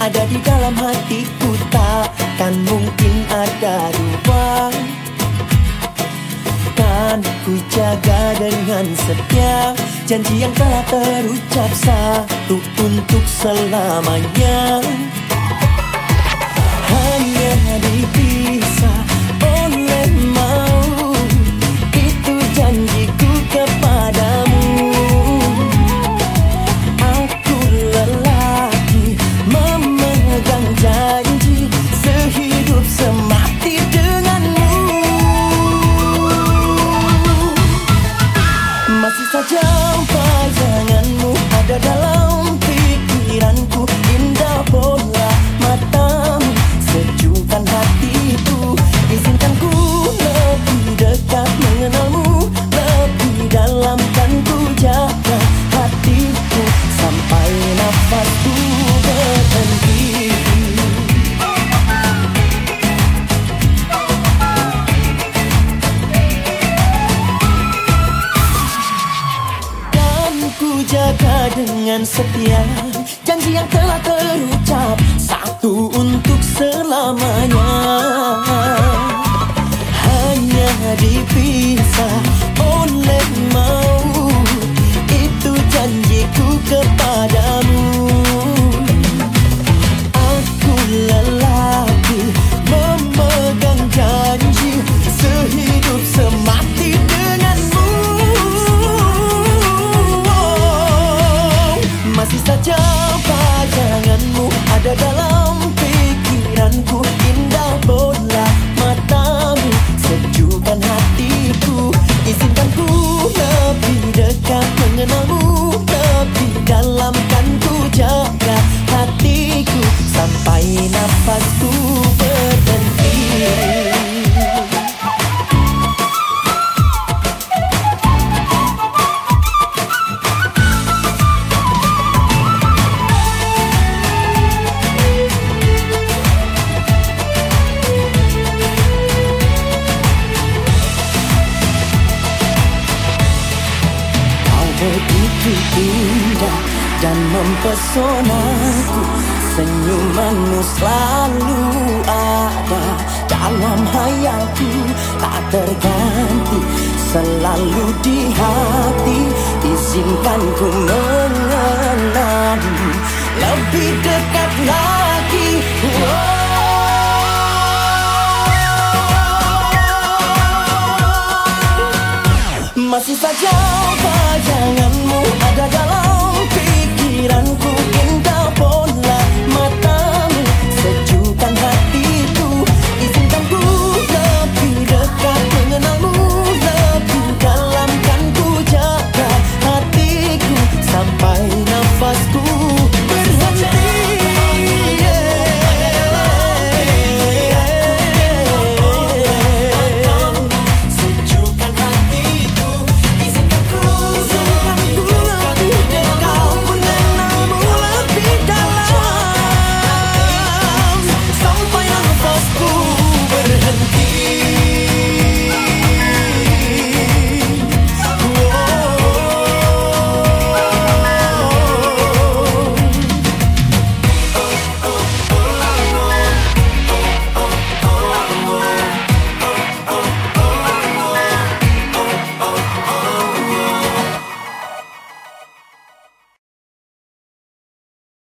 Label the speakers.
Speaker 1: ada di dalam hatiku Takkan mungkin ada ruang. Kan ku jaga dengan setia Janji yang telah terucap satu untuk selamanya dengan setia. Janji yang telah terucap Masih saja bayanganmu ada dalam begitu indah dan mempesonaku. Senyumanmu selalu ada dalam hayalku. Tak terganti selalu di hati. Izinkan ku mengenali lebih Masih saja bayanganmu ada dalam pikiranku